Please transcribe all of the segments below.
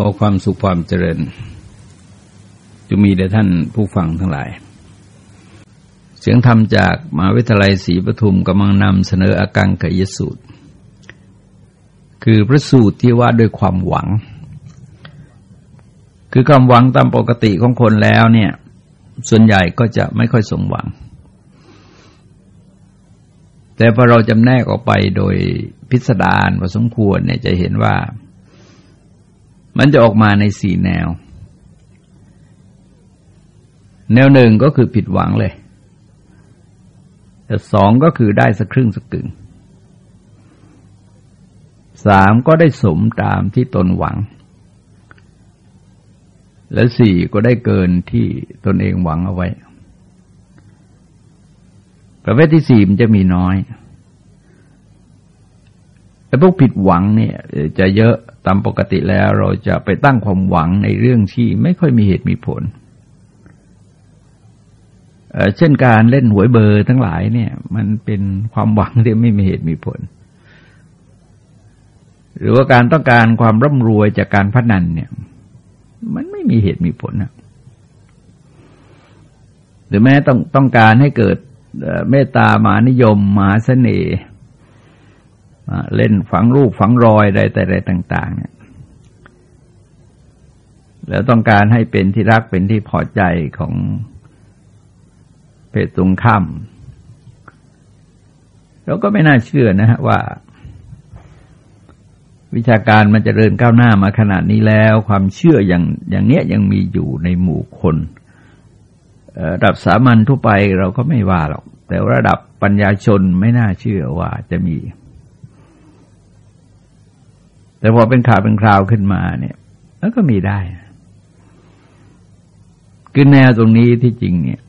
อความสุขความเจริญจะมีแด่ท่านผู้ฟังทั้งหลาย เสียงธรรมจากมหาวิทยาลัยศรีปทุมกำลังนำเสนออากังกยสูตร คือพระสูตรที่ว่าด้วยความหวัง คือความหวังตามปกติของคนแล้วเนี่ย ส่วนใหญ่ก็จะไม่ค่อยสมหวัง แต่พอเราจำแนกออกไปโดยพิสดารพอสมควรเนี่ยจะเห็นว่า มันจะออกมาในสี่แนว แนวหนึ่งก็คือผิดหวังเลย แต่สองก็คือได้สักครึ่งสักกึ่งสามก็ได้สมตามที่ตนหวัง และสี่ก็ได้เกินที่ตนเองหวังเอาไว้ ประเภทที่สี่มันจะมีน้อย พวกผิดหวังเนี่ยจะเยอะตามปกติแล้วเราจะไปตั้งความหวังในเรื่องที่ไม่ค่อยมีเหตุมีผล เช่นการเล่นหวยเบอร์ทั้งหลายเนี่ย มันเป็นความหวังที่ไม่มีเหตุมีผล หรือว่าการต้องการความร่ำรวยจากการพนันเนี่ย มันไม่มีเหตุมีผลนะหรือแม้ต้องต้องการให้เกิดเมตตามานิยมมาเสน่ห์ เล่นฝังรูปฝังรอยใดแต่ใดต่าง ๆ เนี่ย แล้วต้องการให้เป็นที่รักเป็นที่พอใจของเพศตรงข้ามเราก็ไม่น่าเชื่อนะฮะว่า วิชาการมันจเจริญก้าวหน้ามาขนาดนี้แล้ว ความเชื่ออย่างอย่างเนี้ยยังมีอยู่ในหมู่คนระดับสามัญทั่วไปเราก็ไม่ว่าหรอก แต่ระดับปัญญาชนไม่น่าเชื่อว่าจะมี แต่พอเป็นข่าวเป็นคราวขึ้นมาเนี่ย แล้วก็มีได้ คือแนวตรงนี้ที่จริงเนี่ย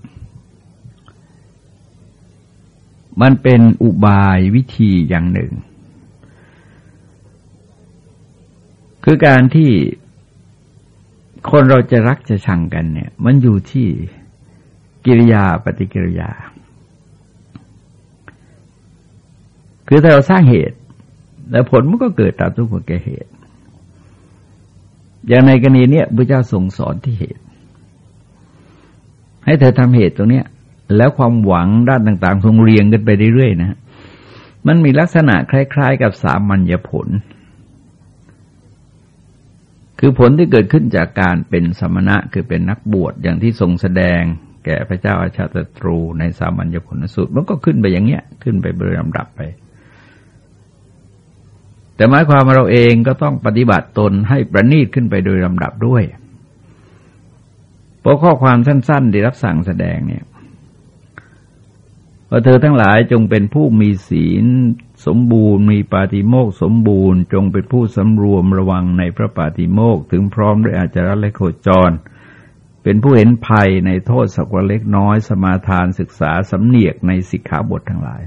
มันเป็นอุบายวิธีอย่างหนึ่ง คือการที่คนเราจะรักจะชังกันเนี่ย มันอยู่ที่กิริยาปฏิกิริยา คือถ้าเราสร้างเหตุ แล้วผลมันก็เกิดตามทุกผลแก่เหตุ อย่างในกรณีนี้พระเจ้าทรงสอนที่เหตุ ให้เธอทำเหตุตรงเนี้ย แล้วความหวังด้านต่างๆทรงเรียงกันไปเรื่อยๆนะมันมีลักษณะคล้าย ๆ กับสามัญญผล คือผลที่เกิดขึ้นจากการเป็นสมณะคือเป็นนักบวชอย่างที่ทรงแสดงแก่พระเจ้าอาชาตตรูในสามัญญผลสูตรมันก็ขึ้นไปอย่างเงี้ย ขึ้นไปโดยลำดับไป แต่หมายความว่าเราเองก็ต้องปฏิบัติตนให้ประณีตขึ้นไปโดยลำดับด้วยเพราะข้อความสั้นๆที่รับสั่งแสดงเนี่ยว่าเธอทั้งหลายจงเป็นผู้มีศีลสมบูรณ์ มีปาติโมกสมบูรณ์ จงเป็นผู้สำรวมระวังในพระปาติโมกถึงพร้อมด้วยอาจารย์และโคจร เป็นผู้เห็นภัยในโทษสักว่าเล็กน้อย สมาทานศึกษาสำเนียกในสิกขาบททั้งหลาย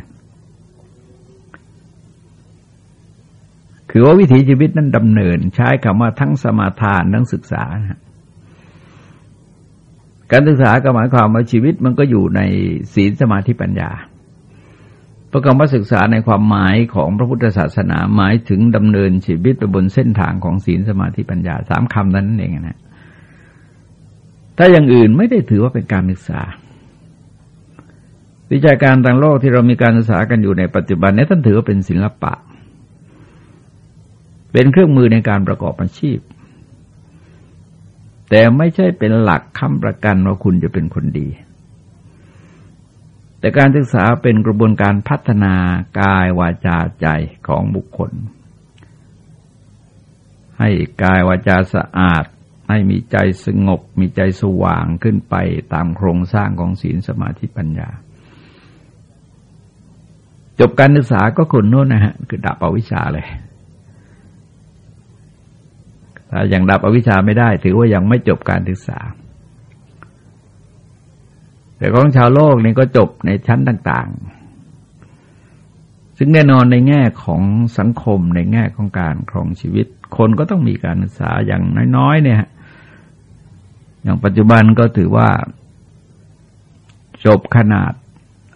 คือว่าวิถีชีวิตนั้นดำเนินใช้คำว่าทั้งสมาทานทั้งศึกษานะการศึกษาก็หมายความว่าชีวิตมันก็อยู่ในศีลสมาธิปัญญาประกอบว่าศึกษาในความหมายของพระพุทธศาสนาหมายถึงดำเนินชีวิตไปบนเส้นทางของศีลสมาธิปัญญาสามคำนั้นเองนะถ้าอย่างอื่นไม่ได้ถือว่าเป็นการศึกษา วิชาการต่างโลกที่เรามีการศึกษากันอยู่ในปัจจุบันนี้ท่านถือว่าเป็นศิลปะ เป็นเครื่องมือในการประกอบอาชีพ แต่ไม่ใช่เป็นหลักค้ำประกันว่าคุณจะเป็นคนดี แต่การศึกษาเป็นกระบวนการพัฒนากายวาจาใจของบุคคล ให้กายวาจาสะอาดให้มีใจสงบ มีใจสว่างขึ้นไปตามโครงสร้างของศีลสมาธิปัญญา จบการศึกษาก็คนโน้นนะฮะ คือดับอวิชชาเลย ถ้ายังดับอวิชชาไม่ได้ ถือว่ายังไม่จบการศึกษา แต่ของชาวโลกนี่ก็จบในชั้นต่าง ๆ ซึ่งแน่นอนในแง่ของสังคมในแง่ของการครองชีวิต คนก็ต้องมีการศึกษาอย่างน้อยๆ เนี่ย อย่างปัจจุบันก็ถือว่า จบขนาด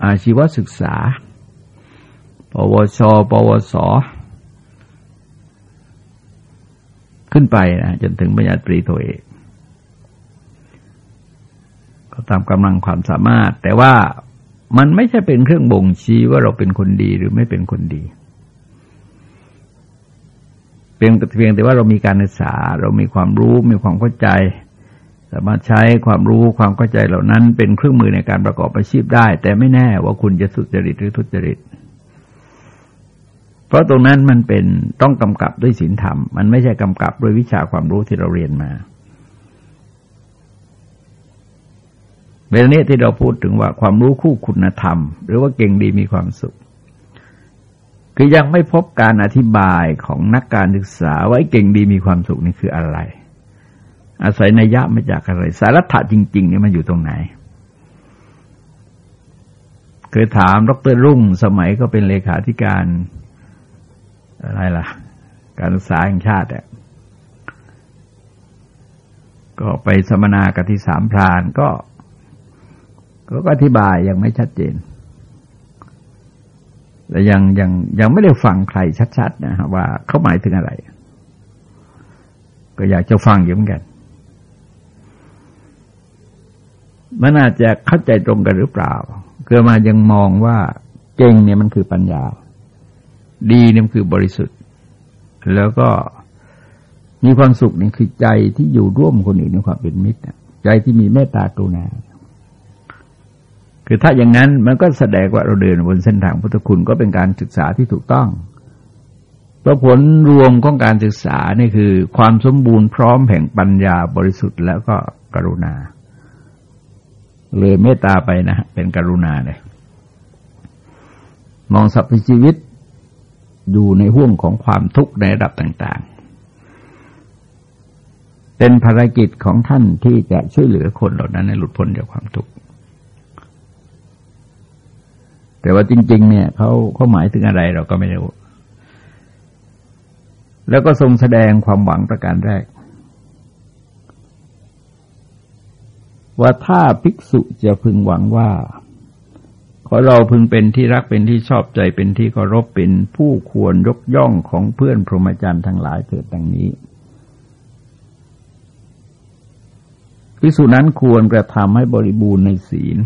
อาชีวศึกษา ปวช ปวส ขึ้นไปนะจนถึงปริญญาตรีโทเอกก็ตามกำลังความสามารถ แต่ว่ามันไม่ใช่เป็นเครื่องบ่งชี้ว่าเราเป็นคนดีหรือไม่เป็นคนดีเพียงเพียงแต่ว่าเรามีการศึกษา เรามีความรู้มีความเข้าใจ สามารถใช้ความรู้ความเข้าใจเหล่านั้น เป็นเครื่องมือในการประกอบอาชีพได้ แต่ไม่แน่ว่าคุณจะสุจริตหรือทุจริต ราะตรงนั้นมันเป็นต้องกำกับด้วยศีลธรรม มันไม่ใช่กำกับด้วยวิชาความรู้ที่เราเรียนมาเวลานี้ที่เราพูดถึงว่าความรู้คู่คุณธรรม หรือว่าเก่งดีมีความสุข คือยังไม่พบการอธิบายของนักการศึกษาว่าเก่งดีมีความสุขนี่คืออะไร อาศัยนัยยะมาจากอะไร สาระถะจริงๆนี่มันอยู่ตรงไหนเคยถามดรรุ่งสมัยก็เป็นเลขาธิการ อะไรล่ะ การศึกษาแห่งชาติอะก็ไปสมนากับที่สามพรานก็เขาก็อธิบายยังไม่ชัดเจนและยังยังยังไม่ได้ฟังใครชัดๆนะฮะว่าเขาหมายถึงอะไร ก็อยากจะฟังอยู่เหมือนกัน มันอาจจะเข้าใจตรงกันหรือเปล่า เกิดมายังมองว่าเก่งเนี่ยมันคือปัญญา ดีเนี่ยมันคือบริสุทธิ์ แล้วก็มีความสุขนี่คือใจที่อยู่ร่วมคนอื่นในความเป็นมิตรใจที่มีเมตตากรุณา คือถ้าอย่างนั้นมันก็แสดงว่าเราเดินบนเส้นทางพุทธคุณก็เป็นการศึกษาที่ถูกต้องเพราะผลรวมของการศึกษานี่คือ ความสมบูรณ์พร้อมแห่งปัญญาบริสุทธิ์แล้วก็กรุณา เลยเมตตาไปนะ เป็นกรุณาเลยมองสรรพชีวิต อยู่ในห่วงของความทุกข์ในระดับต่าง ๆ เป็นภารกิจของท่านที่จะช่วยเหลือคนเหล่านั้นให้หลุดพ้นจากความทุกข์ แต่ว่าจริง ๆ เนี่ยเขาเขาหมายถึงอะไรเราก็ไม่รู้ แล้วก็ทรงแสดงความหวังประการแรก ว่าถ้าภิกษุจะพึงหวังว่า ขอเราพึงเป็นที่รักเป็นที่ชอบใจเป็นที่เคารพเป็นผู้ควรยกย่องของเพื่อนพรหมจรรย์ทั้งหลายเถิดดังนี้ภิกษุนั้นควรกระทำให้บริบูรณ์ในศีล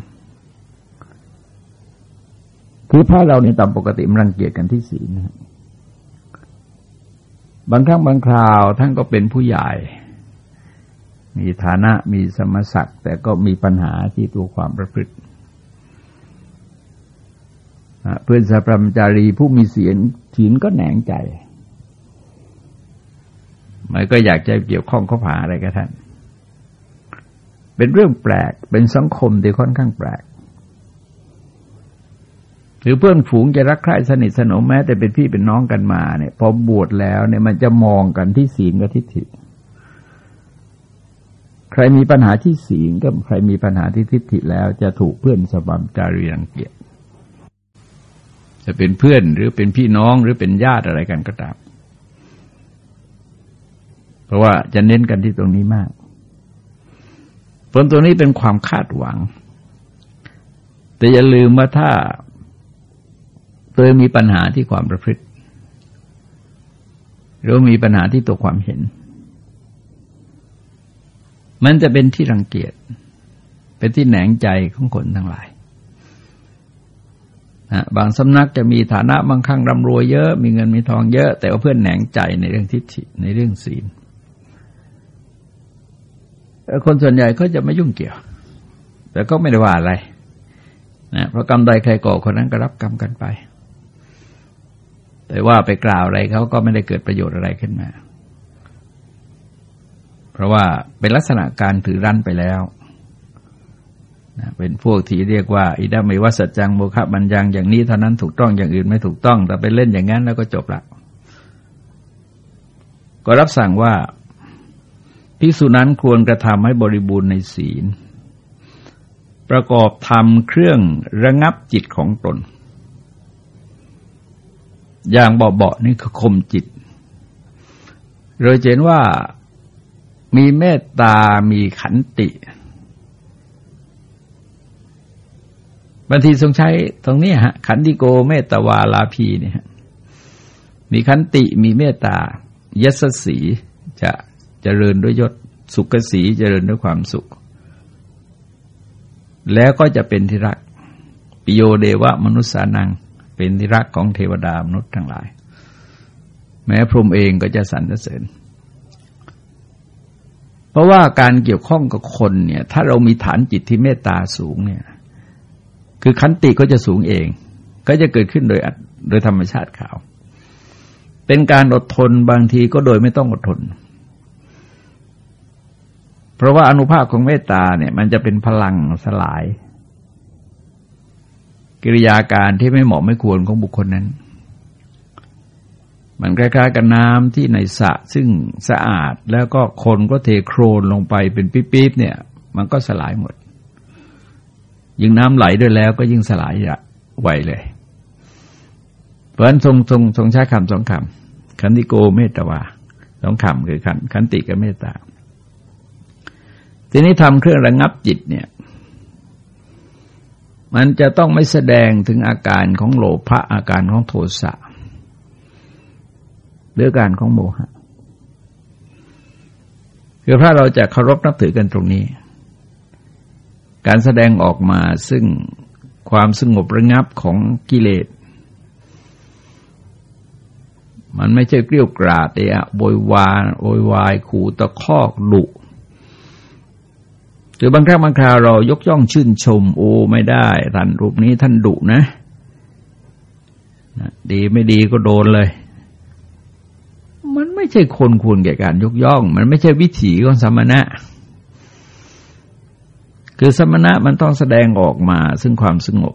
คือพระเราเนี่ตามปกติมันรังเกียจกันที่ศีลนะบางครั้งบางคราวท่านก็เป็นผู้ใหญ่ มีฐานะมีสมศักดิ์แต่ก็มีปัญหาที่ตัวความประพฤติ เพื่อนสัพพมจารีผู้มีเสียงศีลก็แหนงใจมันก็อยากจะเกี่ยวข้องเข้อผาอะไรกับท่านเป็นเรื่องแปลกเป็นสังคมที่ค่อนข้างแปลก หรือเพื่อนฝูงจะรักใคร่สนิทสนมแม้ แต่เป็นพี่เป็นน้องกันมาเนี่ย พอบวชแล้วเนี่ยมันจะมองกันที่ศีลกับทิฏฐิใครมีปัญหาที่ศีลกับใครมีปัญหาที่ทิฏฐิแล้วจะถูกเพื่อนสบัมจารีรังเกียจ จะเป็นเพื่อนหรือเป็นพี่น้องหรือเป็นญาติอะไรกันก็ตาม เพราะว่าจะเน้นกันที่ตรงนี้มาก ผลตรงนี้เป็นความคาดหวัง แต่อย่าลืมว่าถ้าตัวมีปัญหาที่ความประพฤติ หรือมีปัญหาที่ตัวความเห็น มันจะเป็นที่รังเกียจเป็นที่แหนงใจของคนทั้งหลาย นะบางสำนักจะมีฐานะบางครั้งร่ำรวยเยอะ มีเงินมีทองเยอะ แต่ว่าเพื่อนแหนงใจในเรื่องทิฏฐิในเรื่องศีลคนส่วนใหญ่เขาจะไม่ยุ่งเกี่ยว แต่ก็ไม่ได้ว่าอะไรนะเพราะกรรมใดใครก่อคนนั้นก็รับกรรมกันไป แต่ว่าไปกล่าวอะไรเขาก็ไม่ได้เกิดประโยชน์อะไรขึ้นมา เพราะว่าเป็นลักษณะการถือรั้นไปแล้ว นะเป็นพวกที่เรียกว่าอิดามิวัสจังโมคะบัญญังอย่างนี้เท่านั้นถูกต้องอย่างอื่นไม่ถูกต้อง แต่ไปเล่นอย่างนั้นแล้วก็จบละก็รับสั่งว่าภิกษุนั้นควรกระทำให้บริบูรณ์ในศีล ประกอบทำเครื่องระงับจิตของตน อย่างเบาๆนี่คือคมจิตเราเห็นว่ามีเมตตา มีขันติ บางทีทรงใช้ตรงนี้ฮะ ขันติโกเมตตาวาลาภีเนี่ยมีขันติมีเมตตายศสีจะเจริญด้วยยศสุขสีเจริญด้วยความสุข แล้วก็จะเป็นที่รักปิโยเดวะมนุษย์สานัง เป็นที่รักของเทวดามนุษย์ทั้งหลาย แม้พรหมเองก็จะสรรเสริญ เพราะว่าการเกี่ยวข้องกับคนเนี่ย ถ้าเรามีฐานจิตที่เมตตาสูงเนี่ย คือขันติก็จะสูงเอง ก็จะเกิดขึ้นโดยโดยธรรมชาติข่าว เป็นการอดทนบางทีก็โดยไม่ต้องอดทน เพราะว่าอนุภาพของเมตตาเนี่ย มันจะเป็นพลังสลาย กิริยาการที่ไม่เหมาะไม่ควรของบุคคลนั้น มันคล้ายๆกับน้ำที่ในสระซึ่งสะอาด แล้วก็คนก็เทโครนลงไปเป็นปิ๊บๆเนี่ย มันก็สลายหมด ยิ่งน้ำไหลด้วยแล้วก็ยิ่งสลายไวเลย เพราะฉะนั้นทรงทรงทรงใช้คำสองคำขันติโกเมตตาวาสองคำคือขันขันติกับเมตตา ทีนี้ทำเครื่องระงับจิตเนี่ย มันจะต้องไม่แสดงถึงอาการของโลภะอาการของโทสะหรืออาการของโมหะคือพระเราจะเคารพนับถือกันตรงนี้ การแสดงออกมาซึ่งความสงบระงับของกิเลส มันไม่ใช่เกลี้ยกราดเอะโวยวายโวยวายขู่ตะคอกดุหรือบางครั้งบางคราวเรายกย่องชื่นชม โอ้ไม่ได้ ท่านรูปนี้ท่านดุนะ ดีไม่ดีก็โดนเลย มันไม่ใช่คนควรแก่การยกย่อง มันไม่ใช่วิถีของสมณะ คือสมณะมันต้องแสดงออกมาซึ่งความสงบ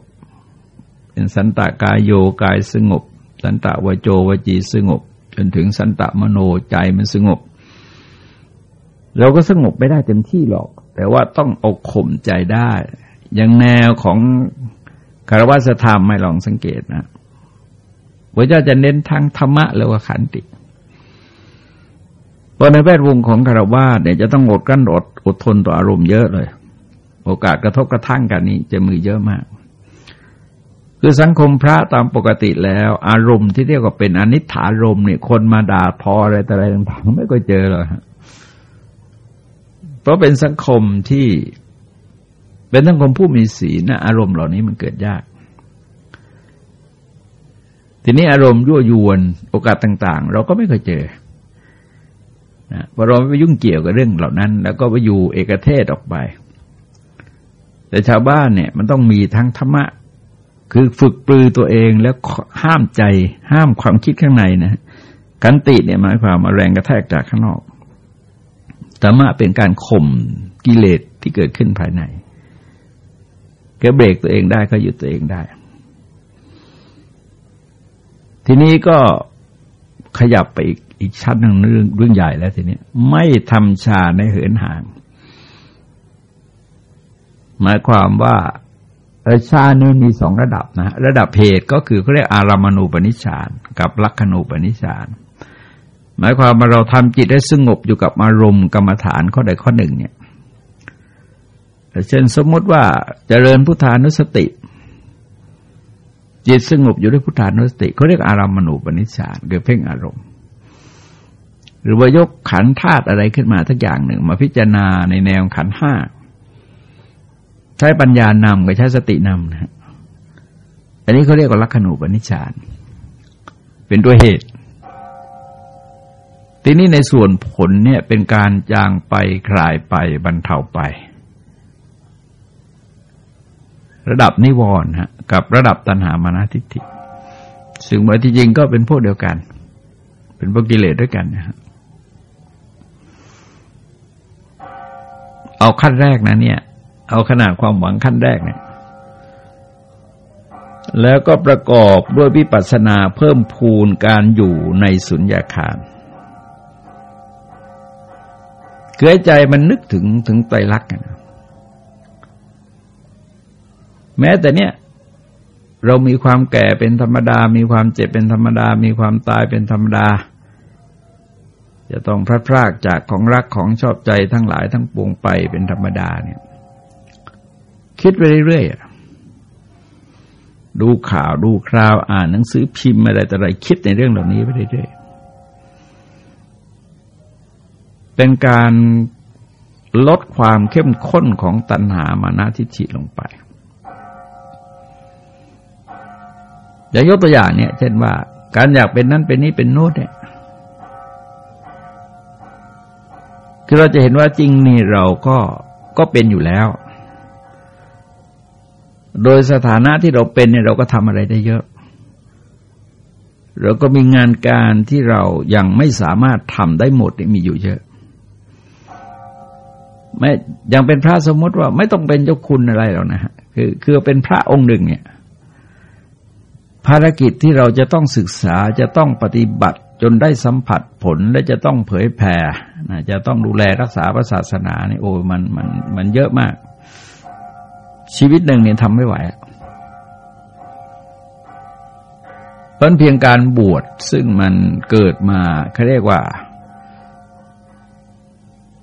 เป็นสันตากายโยกายสงบ สันตะวโจวจีสงบ จนถึงสันตะมโนใจมันสงบ เราก็สงบไม่ได้เต็มที่หรอก แต่ว่าต้องอกข่มใจได้ อย่างแนวของคารวะธรรมไม่ลองสังเกตนะพระเจ้าจะเน้นทั้งธรรมะแล้วก็ขันติเพราะในแวดวงของคารวะเนี่ยจะต้องอดกั้นอดอดทนต่ออารมณ์เยอะเลย โอกาสกระทบกระทั่งกันนี้จะมือเยอะมาก คือสังคมพระตามปกติแล้ว อารมณ์ที่เรียกว่าเป็นอนิถารมเนี่ยคนมาด่าทออะไรแต่อะไรต่างๆไม่ก็เจอเลยฮะเพราะเป็นสังคมที่เป็นสังคมผู้มีศีลนะอารมณ์เหล่านี้มันเกิดยาก ทีนี้อารมณ์ยั่วยวนโอกาสต่าง ๆ เราก็ไม่เคยเจอนะพอเราไปยุ่งเกี่ยวกับเรื่องเหล่านั้น แล้วก็ไปอยู่เอกเทศออกไป แต่ชาวบ้านเนี่ยมันต้องมีทั้งธรรมะ คือฝึกปลือตัวเองแล้วห้ามใจห้ามความคิดข้างในนะกันติเนี่ยหมายความมาแรงกระแทกจากข้างนอกธรรมะเป็นการข่มกิเลสที่เกิดขึ้นภายในแกเบรกตัวเองได้ก็หยุดตัวเองได้ ทีนี้ก็ขยับไปอีกอีกชั้นหนึ่งเรื่องเรื่องใหญ่แล้วทีนี้ไม่ทำชาในเหินห่าง หมายความว่าชาเนี่มีสองระดับนะระดับเพศก็คือเขาเรียกอารามณูปนิชานกับลักขณูปนิชานหมายความว่าเราทำจิตได้สงบอยู่กับอารมณ์กรรมฐานข้อใดข้อหนึ่งเนี่ยเช่นสมมติว่าเจริญพุทธานุสติ จิตสงบอยู่ด้วยพุทธานุสติเขาเรียกอารามณูปนิชานคือเพ่งอารมณ์ หรือว่ายกขันธาตุอะไรขึ้นมาทักอย่างหนึ่ง มาพิจารณาในแนวขันห้า ช้ปัญญานำกับใช้สตินำนะอันนี้เขาเรียกว่าลักขณูปนิชานเป็นตัวเหตุ ทีนี้ในส่วนผลเนี่ยเป็นการจางไปคลายไปบรรเทาไป ระดับนิวรณ์ฮะกับระดับตัณหามานาทิฏฐิซึ่งว่าที่จริงก็เป็นพวกเดียวกัน เป็นพวกกิเลสด้วยกันนะฮะเอาขั้นแรกนะเนี่ย เอาขนาดความหวังขั้นแรกเนี่ยแล้วก็ประกอบด้วยวิปัสสนาเพิ่มพูนการอยู่ในสุญญาคารเกิดใจมันนึกถึงถึงไตรลักษณ์แม้แต่เนี้ยเรามีความแก่เป็นธรรมดา มีความเจ็บเป็นธรรมดา มีความตายเป็นธรรมดา จะต้องพลาดพลากจากของรักของชอบใจทั้งหลายทั้งปวงไปเป็นธรรมดาเนี่ย คิดไปเรื่อยๆดูข่าวดูคราวอ่านหนังสือพิมพ์อะไรแต่อะไรคิดในเรื่องเหล่านี้ไปเรื่อยๆเป็นการลดความเข้มข้นของตัณหามานะทิฐิลงไปอย่ายกตัวอย่างเนี่ย เช่นว่า การอยากเป็นนั้นเป็นนี้เป็นโน้นเนี่ยคือเราจะเห็นว่าจริงนี่เราก็ก็เป็นอยู่แล้ว โดยสถานะที่เราเป็นเนี่ยเราก็ทำอะไรได้เยอะ เราก็มีงานการที่เรายังไม่สามารถทำได้หมดมีอยู่เยอะไม่ยังเป็นพระสมมติว่าไม่ต้องเป็นเจ้าคุณอะไรหรอกนะฮะคือคือเป็นพระองค์หนึ่งเนี่ย ภารกิจที่เราจะต้องศึกษาจะต้องปฏิบัติจนได้สัมผัสผลและจะต้องเผยแผ่จะต้องดูแลรักษาพระศาสนาเนี่ยโอ้มันมันมันเยอะมาก ชีวิตหนึ่งเนี่ยทำไม่ไหวเพราะเพียงการบวชซึ่งมันเกิดมาเขาเรียกว่า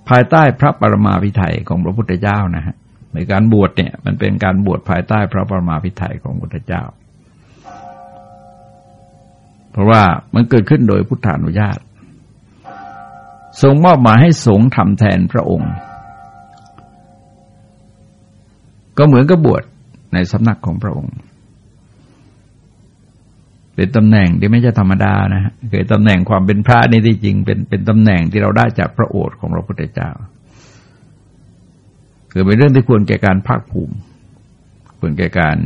ภายใต้พระปรมาภิไธยของพระพุทธเจ้านะฮะในการบวชเนี่ยมันเป็นการบวชภายใต้พระปรมาภิไธยของพระพุทธเจ้า เพราะว่ามันเกิดขึ้นโดยพุทธานุญาต ทรงมอบหมายให้สงฆ์ทำแทนพระองค์ ก็เหมือนกับบวชในสำนักของพระองค์ เป็นตำแหน่งที่ไม่ใช่ธรรมดานะฮะคือตำแหน่งความเป็นพระนี่ที่จริง เป็นเป็นตำแหน่งที่เราได้จากพระโอษฐ์ของพระพุทธเจ้า คือเป็นเรื่องที่ควรแก่การภาคภูมิ ควรแก่การ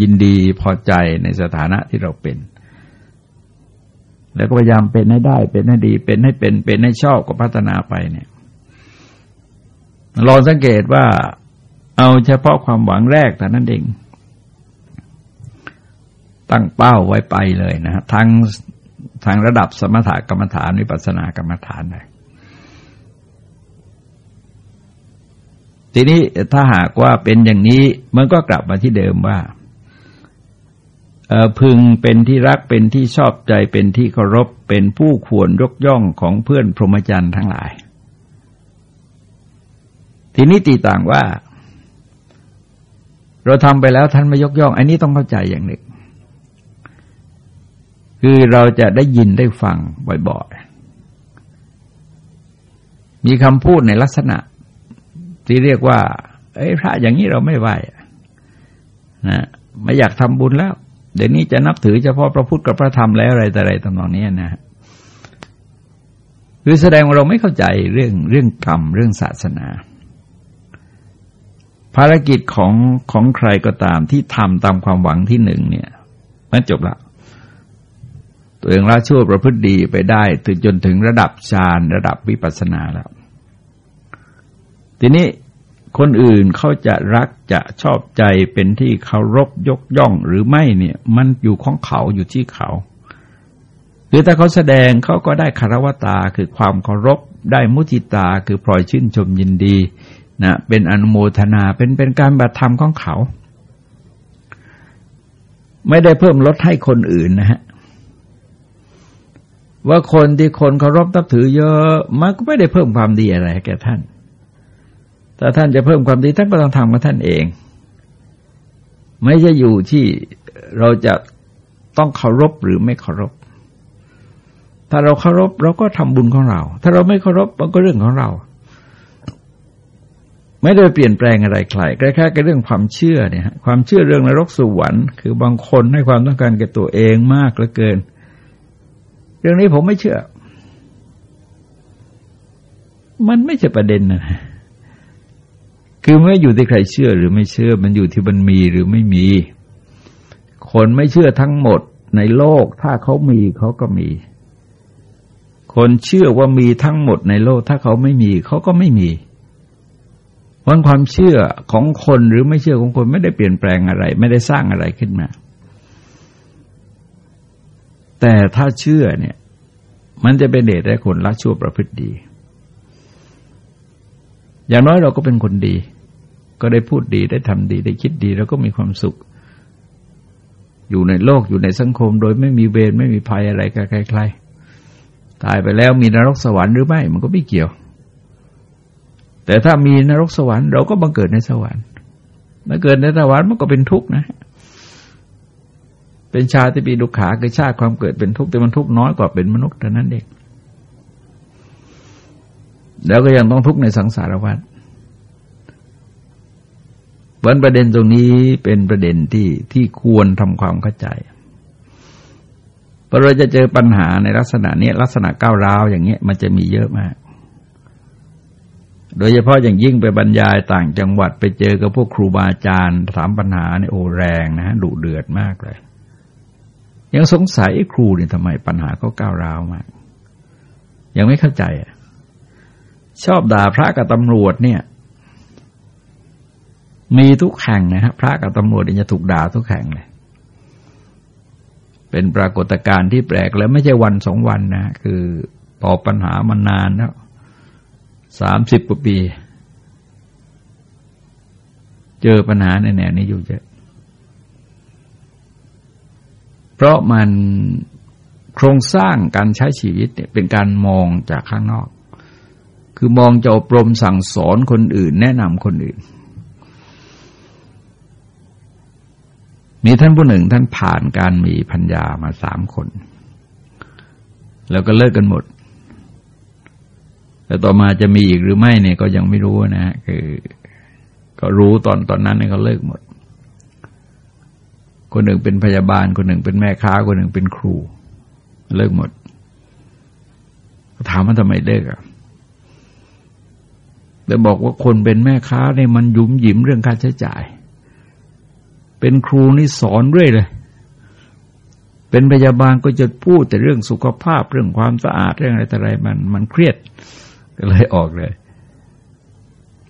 ยินดีพอใจในสถานะที่เราเป็น แล้วก็พยายามเป็นให้ได้ เป็นให้ดี เป็นให้เป็น เป็นให้ชอบก็พัฒนาไปเนี่ยลองสังเกตว่า เอาเฉพาะความหวังแรกแต่นั้นเอง ตั้งเป้าไว้ไปเลยนะฮะทั้งทางระดับสมถกรรมฐานวิปัสสนากรรมฐานเลยทีนี้ถ้าหากว่าเป็นอย่างนี้มันก็กลับมาที่เดิมว่าพึงเป็นที่รักเป็นที่ชอบใจเป็นที่เคารพเป็นผู้ควรยกย่องของเพื่อนพรหมจรรย์ทั้งหลาย ทีนี้ตีต่างว่า เราทำไปแล้วท่านไม่ยกย่อง อันนี้ต้องเข้าใจอย่างหนึ่ง คือเราจะได้ยินได้ฟังบ่อยๆ มีคำพูดในลักษณะ ที่เรียกว่า เอ้พระอย่างนี้เราไม่ไหวนะไม่อยากทำบุญแล้ว เดี๋ยวนี้จะนับถือเฉพาะพระพุทธกับพระธรรมแล้วอะไรแต่อะไรต่างๆนี้นะคือแสดงว่าเราไม่เข้าใจเรื่องเรื่องกรรมเรื่องศาสนา ภารกิจของของใครก็ตามที่ทำตามความหวังที่หนึ่งเนี่ยมันจบละตัวเองละชั่วประพฤติดีไปได้ถึงจนถึงระดับฌานระดับวิปัสสนาแล้ว ทีนี้คนอื่นเขาจะรักจะชอบใจเป็นที่เคารพยกย่องหรือไม่เนี่ย มันอยู่ของเขาอยู่ที่เขา หรือถ้าเขาแสดงเขาก็ได้คารวตาคือความเคารพได้มุติตาคือพลอยชื่นชมยินดี นะเป็นอนุโมทนาเป็นเป็นการบัตรธรรมของเขา ไม่ได้เพิ่มลดให้คนอื่นนะฮะว่าคนที่คนเคารพนับถือเยอะมันก็ไม่ได้เพิ่มความดีอะไรแก่ท่าน แต่ท่านจะเพิ่มความดีท่านก็ต้องทำกับท่านเอง ไม่ใช่อยู่ที่เราจะต้องเคารพหรือไม่เคารพ ถ้าเราเคารพเราก็ทำบุญของเรา ถ้าเราไม่เคารพมันก็เรื่องของเรา ไม่ได้เปลี่ยนแปลงอะไรใครแค่แค่เรื่องความเชื่อเนี่ยความเชื่อเรื่องนรกสวรรค์คือบางคนให้ความต้องการแก่ตัวเองมากเหลือเกิน เรื่องนี้ผมไม่เชื่อ มันไม่ใช่ประเด็นนะคือไม่อยู่ที่ใครเชื่อหรือไม่เชื่อ มันอยู่ที่มันมีหรือไม่มี คนไม่เชื่อทั้งหมดในโลก ถ้าเขามีเขาก็มี คนเชื่อว่ามีทั้งหมดในโลก ถ้าเขาไม่มีเขาก็ไม่มี วันความเชื่อของคนหรือไม่เชื่อของคนไม่ได้เปลี่ยนแปลงอะไร ไม่ได้สร้างอะไรขึ้นมา แต่ถ้าเชื่อเนี่ย มันจะเป็นเดชให้คนละชั่วประพฤติดี อย่างน้อยเราก็เป็นคนดี ก็ได้พูดดีได้ทำดีได้คิดดีแล้วก็มีความสุข อยู่ในโลกอยู่ในสังคม โดยไม่มีเวรไม่มีภัยอะไรกับใครๆตายไปแล้วมีนรกสวรรค์หรือไม่มันก็ไม่เกี่ยว แต่ถ้ามีนรกสวรรค์เราก็บังเกิดในสวรรค์มาเกิดในสวรรค์มันก็เป็นทุกข์นะ เป็นชาติปีดุขาคือชาติความเกิดเป็นทุกข์แต่มันทุกข์น้อยกว่าเป็นมนุษย์เท่านั้นเองแล้วก็ยังต้องทุกข์ในสังสารวัฏวันประเด็นตรงนี้เป็นประเด็นที่ที่ควรทำความเข้าใจพอเราจะเจอปัญหาในลักษณะนี้ลักษณะก้าวร้าวอย่างเงี้ยมันจะมีเยอะมาก โดยเฉพาะอย่างยิ่งไปบรรยายต่างจังหวัดไปเจอกับพวกครูบาอาจารย์ถามปัญหาในโอแรงนะฮะดุเดือดมากเลย ยังสงสัยครูเนี่ยทำไมปัญหาเขาก้าวร้าวมาก ยังไม่เข้าใจอะชอบด่าพระกับตำรวจเนี่ย มีทุกแห่งนะฮะพระกับตำรวจจะถูกด่าทุกแห่งเลยเป็นปรากฏการณ์ที่แปลกแล้วไม่ใช่วันสองวันนะคือตอบปัญหามานานแล้ว สามสิบกว่าปี เจอปัญหาในแนวนี้อยู่เยอะ เพราะมันโครงสร้างการใช้ชีวิตเนี่ยเป็นการมองจากข้างนอก คือมองจะอบรมสั่งสอนคนอื่น แนะนำคนอื่น มีท่านผู้หนึ่งท่านผ่านการมีพัญญามาสามคน แล้วก็เลิกกันหมด แต่ต่อมาจะมีอีกหรือไม่เนี่ยก็ยังไม่รู้นะคือ ก็รู้ตอนตอนนั้นเนี่ยเขาเลิกหมด คนหนึ่งเป็นพยาบาล คนหนึ่งเป็นแม่ค้า คนหนึ่งเป็นครู เลิกหมดถามว่าทำไมเลิกอะแต่บอกว่าคนเป็นแม่ค้าเนี่ยมันยุ่มหยิมเรื่องค่าใช้จ่าย เป็นครูนี่สอนเรื่อยเลย เป็นพยาบาลก็จะพูดแต่เรื่องสุขภาพเรื่องความสะอาดเรื่องอะไรแต่อะไรมัน มันเครียด ก็เลยออกเลย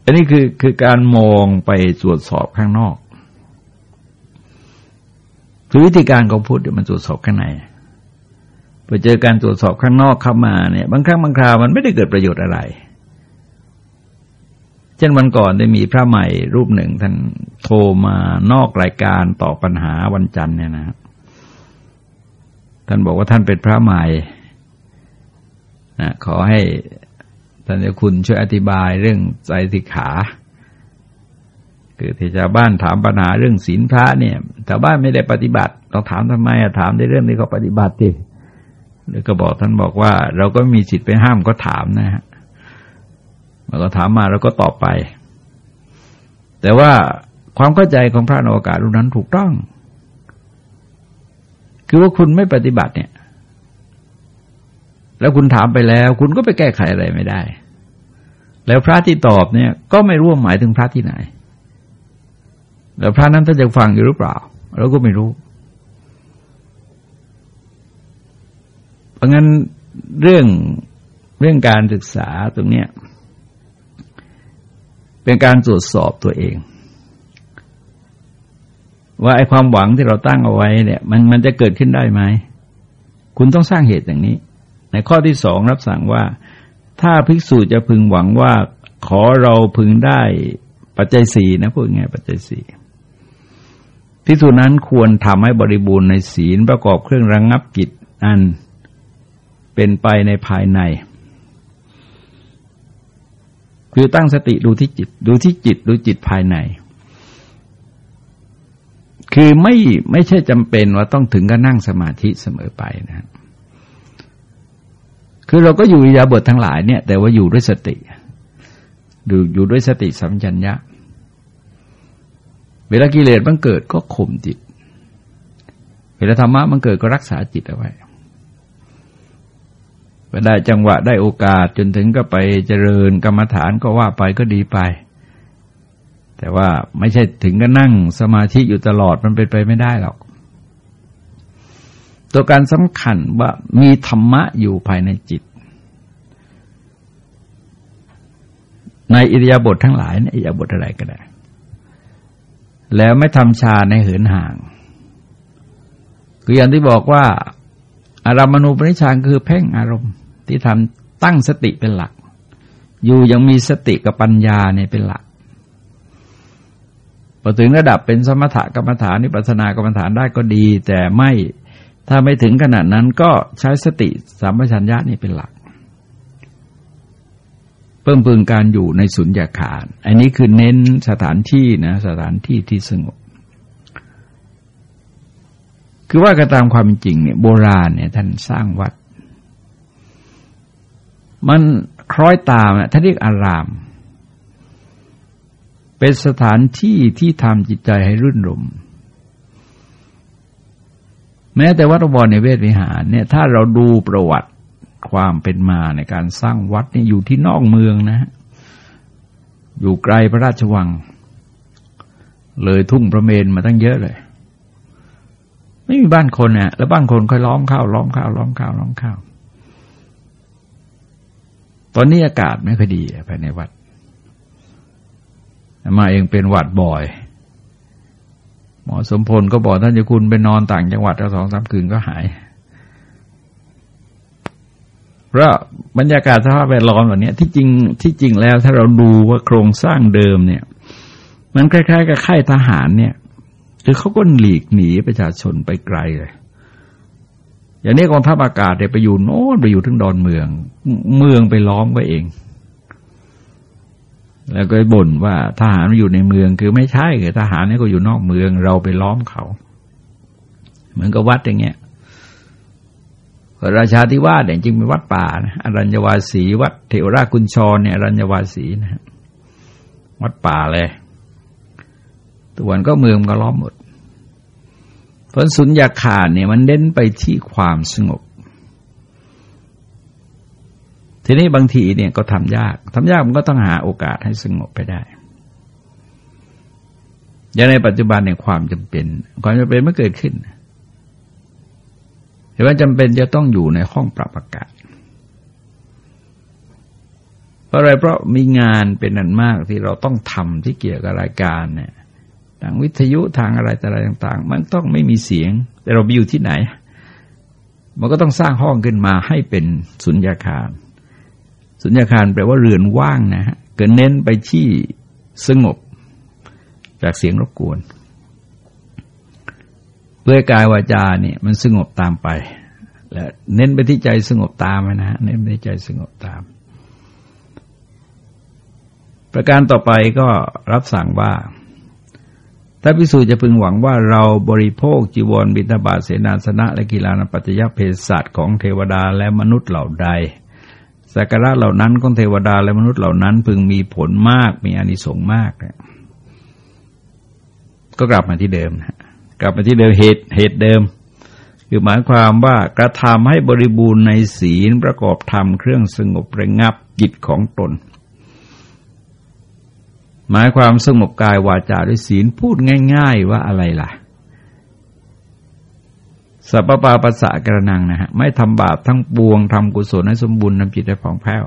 อันนี้คือคือการมองไปตรวจสอบข้างนอกคือวิธีการของพุทธมันตรวจสอบข้างในพอเจอการตรวจสอบข้างนอกเข้ามาเนี่ย บางครั้งบางคราวมันไม่ได้เกิดประโยชน์อะไร เช่นวันก่อนได้มีพระใหม่รูปหนึ่งท่านโทรมานอกรายการตอบปัญหาวันจันทร์เนี่ยนะท่านบอกว่าท่านเป็นพระใหม่นะขอให้ ท่านเจ้าคุณช่วยอธิบายเรื่องใจสิกขา คือที่ชาวบ้านถามปัญหาเรื่องศีลพระเนี่ยชาวบ้านไม่ได้ปฏิบัติเราถามทำไมถามในเรื่องที่เขาปฏิบัติดิแล้วก็บอกท่านบอกว่า เราก็มีสิทธิ์ไปห้ามก็ถามนะฮะมันก็ถามมาแล้วก็ตอบไป แต่ว่าความเข้าใจของพระนวากาศรุ่นนั้นถูกต้อง คือว่าคุณไม่ปฏิบัติเนี่ย แล้วคุณถามไปแล้ว คุณก็ไปแก้ไขอะไรไม่ได้ แล้วพระที่ตอบเนี่ย ก็ไม่รู้หมายถึงพระที่ไหน แล้วพระนั้นท่านจะฟังอยู่หรือเปล่าเราก็ไม่รู้ เพราะงั้นเรื่องเรื่องการศึกษาตรงเนี้ยเป็นการตรวจสอบตัวเอง ว่าไอ้ความหวังที่เราตั้งเอาไว้เนี่ย มันมันจะเกิดขึ้นได้ไหม คุณต้องสร้างเหตุอย่างนี้ ในข้อที่สองรับสั่งว่า ถ้าภิกษุจะพึงหวังว่าขอเราพึงได้ปัจจัยสี่นะพูดง่ายปัจจัยสี่ภิกษุนั้นควรทำให้บริบูรณ์ในศีลประกอบเครื่องระงงับกิจอันเป็นไปในภายใน คือตั้งสติดูที่จิต ดูที่จิตดูจิตภายใน คือไม่ไม่ใช่จำเป็นว่าต้องถึงกับนั่งสมาธิเสมอไปนะ คือเราก็อยู่ยาบททั้งหลายเนี่ย แต่ว่าอยู่ด้วยสติดูอยู่ด้วยสติสัมจัญญะ เวลากิเลสมันเกิดก็ข่มจิต เวลาธรรมะมันเกิดก็รักษาจิตเอาไว้ได้จังหวะได้โอกาสจนถึงก็ไปเจริญกรรมฐานก็ว่าไปก็ดีไป แต่ว่าไม่ใช่ถึงก็นั่งสมาธิอยู่ตลอดมันเป็นไปไม่ได้หรอก ตัวการสำคัญว่ามีธรรมะอยู่ภายในจิต ในอิริยาบถททั้งหลายในอิริยาบถอะไรก็ได้ แล้วไม่ทำชาในเหินห่าง คืออย่างที่บอกว่าอารามณูปนิชานคือเพ่งอารมณ์ที่ทำตั้งสติเป็นหลัก อยู่ยังมีสติกับปัญญาเนี่ยเป็นหลักพอถึงระดับเป็นสมถกรรมฐานนิปัสนากรรมฐานได้ก็ดี แต่ไม่ ถ้าไม่ถึงขนาดนั้นก็ใช้สติสามปัญญานี่เป็นหลัก เพิ่มพึงการอยู่ในสุญญาคารอันนี้คือเน้นสถานที่นะสถานที่ที่สงบ คือว่ากระตามความจริงเนี่ยโบราณเนี่ยท่านสร้างวัด มันคล้อยตามนะท่านเรียกอาราม เป็นสถานที่ที่ทำจิตใจให้รื่นรม แม้แต่วัดบวรในเวทวิหารเนี่ยถ้าเราดูประวัติความเป็นมาในการสร้างวัดนี่อยู่ที่นอกเมืองนะอยู่ไกลพระราชวัง เลยทุ่งประเมนมาตั้งเยอะเลย ไม่มีบ้านคนเนี่ยแล้วบ้านคนค่อยล้อมข้าวล้อมข้าวล้อมข้าวล้อมข้าวตอนนี้อากาศไม่ค่อยดีภายในวัดมาเองเป็นหวัดบ่อย หมอสมพลก็บอกท่านจะคุณไปนอนต่างจังหวัดแล้วสองสามคืนก็หาย เพราะบรรยากาศสภาพแวดล้อมแบบนี้ที่จริงที่จริงแล้วถ้าเราดูว่าโครงสร้างเดิมเนี่ย มันคล้ายๆ กับค่ายทหารเนี่ยคือเขาก็หลีกหนีประชาชนไปไกลเลยอย่างนี้กองทัพอากาศเนี่ยไปอยู่โน้นไปอยู่ถึงดอนเมือง เมืองไปล้อมไว้เอง แล้วก็บ่นว่าทหารอยู่ในเมืองคือไม่ใช่คือทหารนี่ก็อยู่นอกเมืองเราไปล้อมเขา เหมือนกับวัดอย่างเงี้ยราชาธิวาสเนี่ยจริงเป็นวัดป่านะอรัญญวาสีวัดเทวราชกุญชรเนี่ยอรัญญวาสีนะวัดป่าเลยตัวนก็เมืองก็ล้อมหมดเพราะสุญญาขาดเนี่ยมันเน้นไปที่ความสงบ ทีนี้บางทีเนี่ยก็ทำยากทำยากมันก็ต้องหาโอกาสให้สงบไปได้อย่างในปัจจุบันเนี่ยความจำเป็น ความจำเป็นไม่เกิดขึ้นแต่ว่าจำเป็นจะต้องอยู่ในห้องปรับอากาศเพราะอะไรเพราะมีงานเป็นนันมากที่เราต้องทำที่เกี่ยวกับรายการเนี่ยทางวิทยุทางอะไรแต่อะไรต่าง ๆ มันต้องไม่มีเสียง แต่เราไปอยู่ที่ไหน มันก็ต้องสร้างห้องขึ้นมาให้เป็นสุญญาคาร สุญญาคารแปลว่าเรือนว่างนะฮะเกิดเน้นไปที่สงบจากเสียงรบกวนเพื่อกายวาจาเนี่ยมันสงบตามไป และเน้นไปที่ใจสงบตามนะฮะเน้นไปที่ใจสงบตาม ประการต่อไปก็รับสั่งว่า ถ้าพิสูจน์จะพึงหวังว่าเราบริโภคจีวรบิณฑบาตเสนาสนะ และกีฬานปัจจยเพศัตของเทวดาและมนุษย์เหล่าใด สักการะเหล่านั้นของเทวดาและมนุษย์เหล่านั้นพึงมีผลมากมีอนิสงส์มากก็กลับมาที่เดิมนะกลับมาที่เดิมเหตุเหตุเดิม คือหมายความว่ากระทำให้บริบูรณ์ในศีลประกอบธรรมเครื่องสงบระงับจิตของตน หมายความสงบกายวาจาด้วยศีลพูดง่าย ๆ ว่าอะไรล่ะ สัพปาปัสสะกระนังนะฮะไม่ทำบาปทั้งปวงทำกุศลให้สมบูรณ์นำจิตให้ผ่องแผ้ว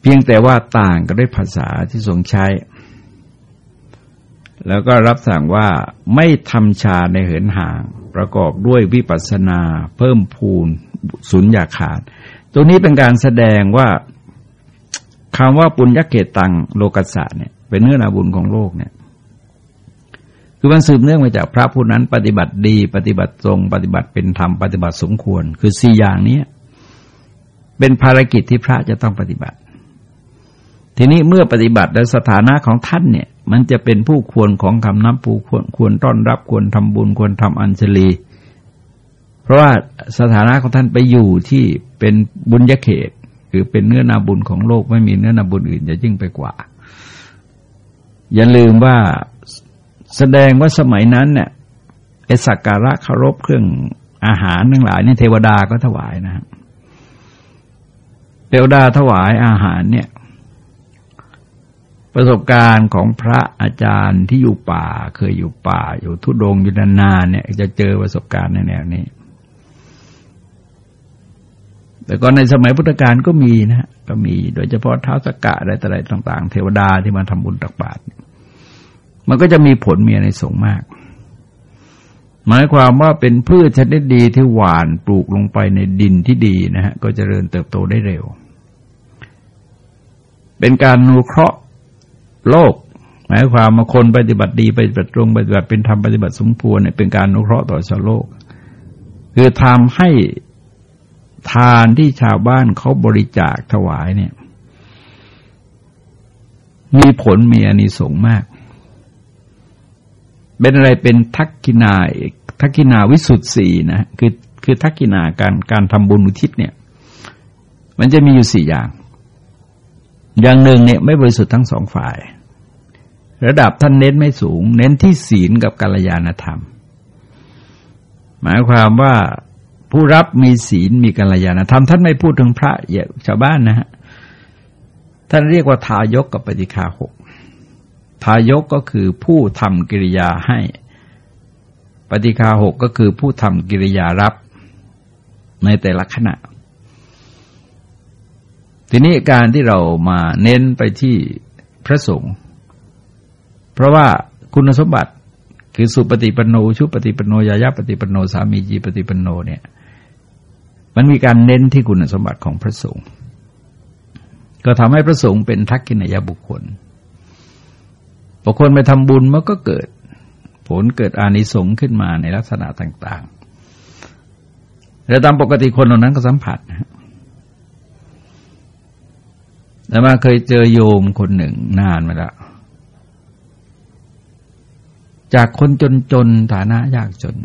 เพียงแต่ว่าต่างกันด้วยภาษาที่ทรงใช้ แล้วก็รับสั่งว่าไม่ทำชาในเหินห่าง ประกอบด้วยวิปัสนา เพิ่มพูนสุญญาขาด ตรงนี้เป็นการแสดงว่าคำว่าปุญญเกตตังโลกัสสะเนี่ยเป็นเนื้อนาบุญของโลกเนี่ย คือมันสืบเนื่องมาจากพระผู้นั้นปฏิบัติดี ปฏิบัติตรง ปฏิบัติเป็นธรรม ปฏิบัติสมควร คือสี่อย่างนี้เป็นภารกิจที่พระจะต้องปฏิบัติ ทีนี้เมื่อปฏิบัติและสถานะของท่านเนี่ย มันจะเป็นผู้ควรของคำนับผู้ควรควรต้อนรับควรทำบุญควรทำอัญชลี เพราะว่าสถานะของท่านไปอยู่ที่เป็นบุญยเขต คือเป็นเนื้อนาบุญของโลกไม่มีเนื้อนาบุญอื่นจะยิ่งไปกว่า อย่าลืมว่า แสดงว่าสมัยนั้นเนี่ยไอสักการะเคารพเครื่องอาหารทั้งหลายนี่เทวดาก็ถวายนะเทวดาถวายอาหารเนี่ย ประสบการณ์ของพระอาจารย์ที่อยู่ป่า เคยอยู่ป่า อยู่ทุดงอยู่นานๆเนี่ย จะเจอประสบการณ์ในแนวนี้ แต่ก็ในสมัยพุทธกาลก็มีนะก็มีโดยเฉพาะเท้าสกกะอะไรต่อะไรต่าง ๆ เทวดาที่มาทำบุญตักบาตร ก็จะมีผลมีในสงมาก หมายความว่าเป็นพืชชนิดดีที่หวานปลูกลงไปในดินที่ดีนะฮะก็จเจริญเติบโตได้เร็ว เป็นการนูเคราะห์โลก หมายความมาคนปฏิบัติดีปฏิบัติตรงปฏิบัติเป็นธรรมปฏิบัติสมควรเนี่ยเป็นการนุเคราะห์ต่อชาวโลก คือทำให้ทานที่ชาวบ้านเขาบริจาคถวายเนี่ย มีผลมีอานิสงส์มาก เป็นอะไรเป็นทักกินาทักกินาวิสุทธ์สี่นะคือคือทักกินาการการทำบุญอุทิศเนี่ย มันจะมีอยู่สี่อย่าง อย่างหนึ่งเนี่ยไม่บริสุทธิ์ทั้งสองฝ่าย ระดับท่านเน้นไม่สูง เน้นที่ศีลกับกัลยาณธรรม หมายความว่าผู้รับมีศีลมีกัลยาณธรรม ท่านไม่พูดถึงพระเยชาวบ้านนะฮะท่านเรียกว่าทายกกับปฏิคาหก ทายกก็คือผู้ทำกิริยาให้ ปฏิคาหกก็คือผู้ทำกิริยารับในแต่ละขณะ ทีนี้การที่เรามาเน้นไปที่พระสงฆ์เพราะว่าคุณสมบัติคือสุปฏิปโนชุปฏิปโนยายาปฏิปโนสามีจีปฏิปโนเนี่ยมันมีการเน้นที่คุณสมบัติของพระสงฆ์ก็ทำให้พระสงฆ์เป็นทักษิณยบุคคล บุคคลไปทำบุญมันก็เกิด ผลเกิดอานิสงส์ขึ้นมาในลักษณะต่าง ๆแล้วตามปกติคนเหล่านั้นก็สัมผัสนะแต่มาเคยเจอโยมคนหนึ่งนานมาแล้วจากคนจนๆฐานะยากจน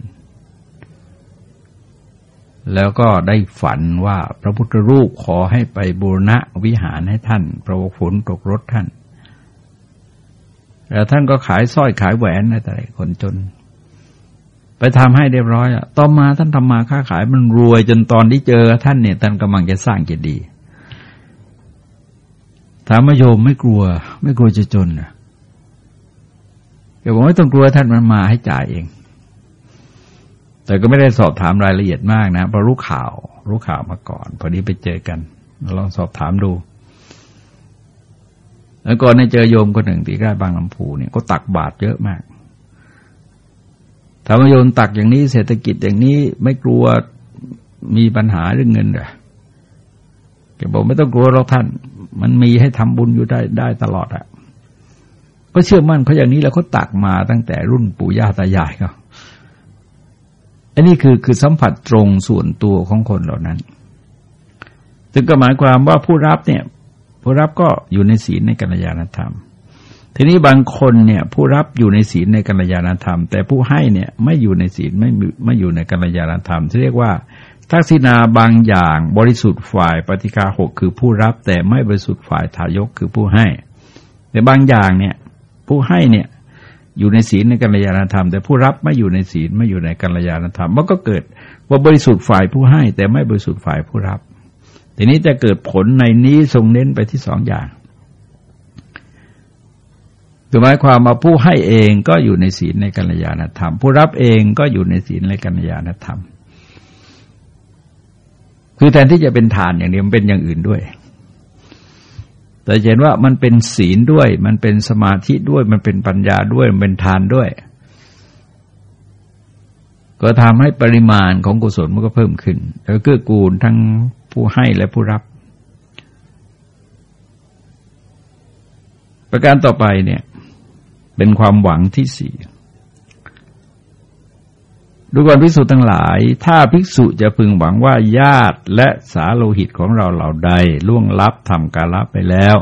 แล้วก็ได้ฝันว่าพระพุทธรูปขอให้ไปบูรณะวิหารให้ท่านเพราะวฝนตกรถท่าน แล้วท่านก็ขายสร้อยขายแหวนอะไรคนจน ไปทำให้เรียบร้อยอะต่อมาท่านทำมาค้าขายมันรวยจนตอนที่เจอ ท่านเนี่ยท่านกำลังจะสร้างเจดีย์ถามมาโยมไม่กลัว ไม่กลัวจะจนนะแกบอกไม่ต้องกลัวท่านมันมาให้จ่ายเอง แต่ก็ไม่ได้สอบถามรายละเอียดมากนะเพราะรู้ข่าว รู้ข่าวมาก่อน พอดีไปเจอกัน ลองสอบถามดู แล้วก่อนในเจอโยมคนหนึ่งที่ใกล้บางลำพูเนี่ยก็ตักบาตรเยอะมากธรรมโยมตักอย่างนี้เศรษฐกิจอย่างนี้ไม่กลัวมีปัญหาเรื่องเงินเหรอแกบอกไม่ต้องกลัวหรอกท่าน มันมีให้ทำบุญอยู่ได้ได้ตลอดอะก็เชื่อมั่นเขาอย่างนี้แล้วเขาตักมาตั้งแต่รุ่นปู่ย่าตายายเขาอันนี้คือคือสัมผัสตรงส่วนตัวของคนเหล่านั้น ถึงก็หมายความว่าผู้รับเนี่ย ผู้รับก็อยู่ในศีลในกัลยาณธรรม ทีนี้บางคนเนี่ยผู้รับอยู่ในศีลในกัลยาณธรรม แต่ผู้ให้เนี่ยไม่อยู่ในศีลไม่ไม่อยู่ในกัลยาณธรรมที่เรียกว่า ทักษิณาบางอย่างบริสุทธิ์ฝ่ายปฏิฆาหกคือผู้รับแต่ไม่บริสุทธิ์ฝ่ายทายกคือผู้ให้ แต่บางอย่างเนี่ยผู้ให้เนี่ยอยู่ในศีลในกัลยาณธรรม แต่ผู้รับไม่อยู่ในศีลไม่อยู่ในกัลยาณธรรมมันก็เกิดว่าบริสุทธิ์ฝ่ายผู้ให้ แต่ไม่บริสุทธิ์ฝ่ายผู้รับ ทีนี้จะเกิดผลในนี้ทรงเน้นไปที่สองอย่างคือหมายความว่าผู้ให้เองก็อยู่ในศีลในกัลยาณธรรม ผู้รับเองก็อยู่ในศีลในกัลยาณธรรม คือแทนที่จะเป็นทานอย่างเดียวมันเป็นอย่างอื่นด้วย แต่เห็นว่ามันเป็นศีลด้วย มันเป็นสมาธิด้วย มันเป็นปัญญาด้วยมันเป็นทานด้วย ก็ทำให้ปริมาณของกุศลมันก็เพิ่มขึ้นแล้วเกื้อกูลทั้ง ผู้ให้และผู้รับ ประการต่อไปเนี่ย เป็นความหวังที่สี่ดูก่อนภิกษุทั้งหลาย ถ้าภิกษุจะพึงหวังว่าญาติและสาโลหิตของเราเหล่าใด ล่วงลับทำกาลับไปแล้ว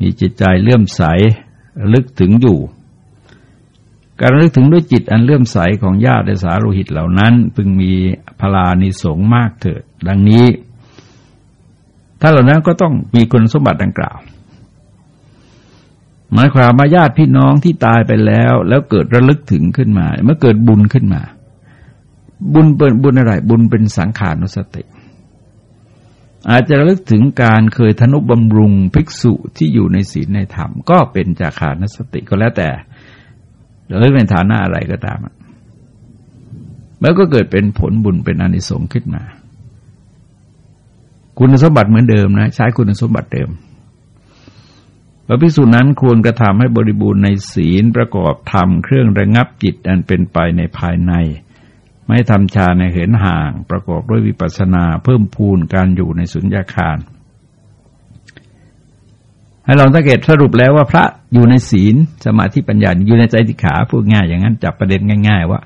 มีจิตใจเลื่อมใสลึกถึงอยู่ การลึกถึงด้วยจิตอันเลื่อมใสของญาติและสาโลหิตเหล่านั้น พึงมีพลานิสงมากเถิด ดังนี้ ถ้าเหล่านั้นก็ต้องมีคุณสมบัติดังกล่าว หมายความมาญาติพี่น้องที่ตายไปแล้ว แล้วเกิดระลึกถึงขึ้นมา เมื่อเกิดบุญขึ้นมา บุญเป็นบุญอะไร บุญเป็นสังขารนุสติ อาจจะระลึกถึงการเคยธนุบำรุงภิกษุที่อยู่ในศีลในธรรม ก็เป็นจากขานสติก็แล้วแต่ระลึกในฐานะอะไรก็ตามแล้วก็เกิดเป็นผลบุญเป็นอนิสงส์ขึ้นมา คุณสมบัติเหมือนเดิมนะใช้คุณสมบัติเดิมพระภิกษุนั้นควรกระทำให้บริบูรณ์ในศีลประกอบธรรมเครื่องระงับจิตอันเป็นไปในภายใน ไม่ทำชาในเห็นห่าง ประกอบด้วยวิปัสนาเพิ่มพูนการอยู่ในสุญญาคาร ให้เราสังเกตสรุปแล้วว่าพระอยู่ในศีลสมาธิปัญญาอยู่ในใจสิกขาพูดง่ายอย่างนั้นจับประเด็นง่าย ๆ ว่า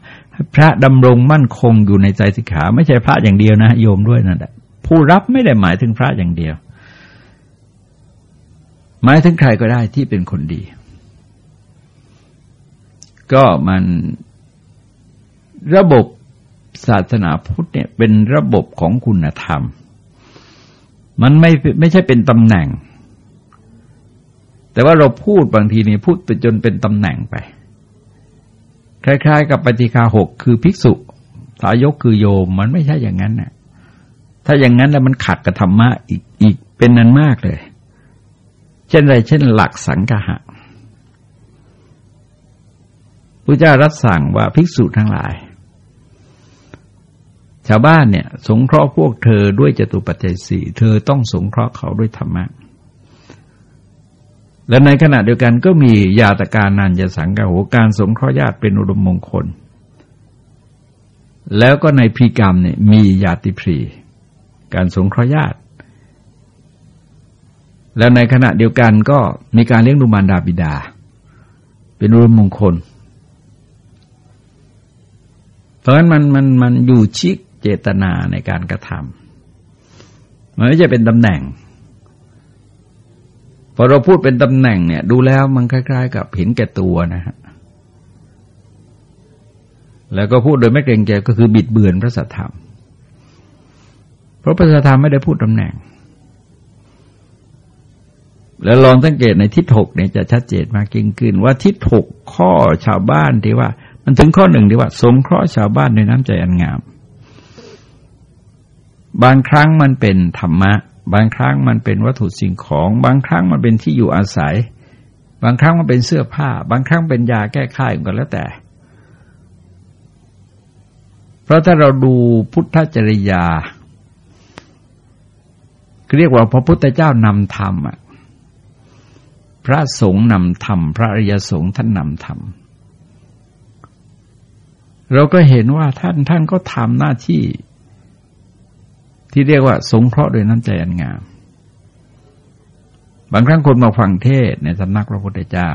พระดำรงมั่นคงอยู่ในใจสิกขา ไม่ใช่พระอย่างเดียวนะ โยมด้วยนั่นแหละ ผู้รับไม่ได้หมายถึงพระอย่างเดียว หมายถึงใครก็ได้ที่เป็นคนดี ก็มันระบบศาสนาพุทธเนี่ยเป็นระบบของคุณธรรม มันไม่ไม่ใช่เป็นตำแหน่ง แต่ว่าเราพูดบางทีนี่พูดไปจนเป็นตำแหน่งไป คล้าย ๆ กับปฏิคาหกคือภิกษุสายกคือโยมมันไม่ใช่อย่างนั้นน่ะ ถ้าอย่างนั้นแล้วมันขัดกับธรรมะอีกอีกเป็นนั้นมากเลย เช่นไรเช่นหลักสังฆะพระเจ้ารับสั่งว่าภิกษุทั้งหลาย ชาวบ้านเนี่ย สงเคราะห์พวกเธอด้วยจตุปัจจัยสี่เธอต้องสงเคราะห์เขาด้วยธรรมะและในขณะเดียวกันก็มียาตการนันจะสังกะโหการสงเคราะห์ญาติเป็นอุดมมงคล แล้วก็ในพีกรรมเนี่ยมีญาติพรี การสงเคราะห์ญาติ แล้วในขณะเดียวกันก็มีการเลี้ยงดูมารดาบิดา เป็นอุดมมงคล เพราะฉะนั้นมันมันมันอยู่ชิกเจตนาในการกระทำมันไม่ใช่เป็นตำแหน่งพอเราพูดเป็นตำแหน่งเนี่ย ดูแล้วมันคล้าย ๆ กับเห็นแก่ตัวนะฮะแล้วก็พูดโดยไม่เกรงใจก็คือบิดเบือนพระสัทธรรม ราะพระสัทธรรมไม่ได้พูดตำแหน่ง แล้วลองสังเกตในทิศหกเนี่ยจะชัดเจนมากยิ่งขึ้น ว่าทิศหกข้อชาวบ้านที่ว่า มันถึงข้อหนึ่งที่ว่า สงเคราะห์ชาวบ้านในน้ำใจอันงาม บางครั้งมันเป็นธรรมะ บางครั้งมันเป็นวัตถุสิ่งของ บางครั้งมันเป็นที่อยู่อาศัย บางครั้งมันเป็นเสื้อผ้า บางครั้งเป็นยาแก้ไขกันแล้วแต่เพราะถ้าเราดูพุทธจริยา เรียกว่าพระพุทธเจ้านำธรรมพระสงฆ์นำธรรม พระอริยสงฆ์ท่านนำธรรม เราก็เห็นว่าท่านท่านก็ทำหน้าที่ ที่เรียกว่า สงเคราะห์โดยน้ำใจอันงาม บางครั้งคนมาฟังเทศในสำนักพระพุทธเจ้า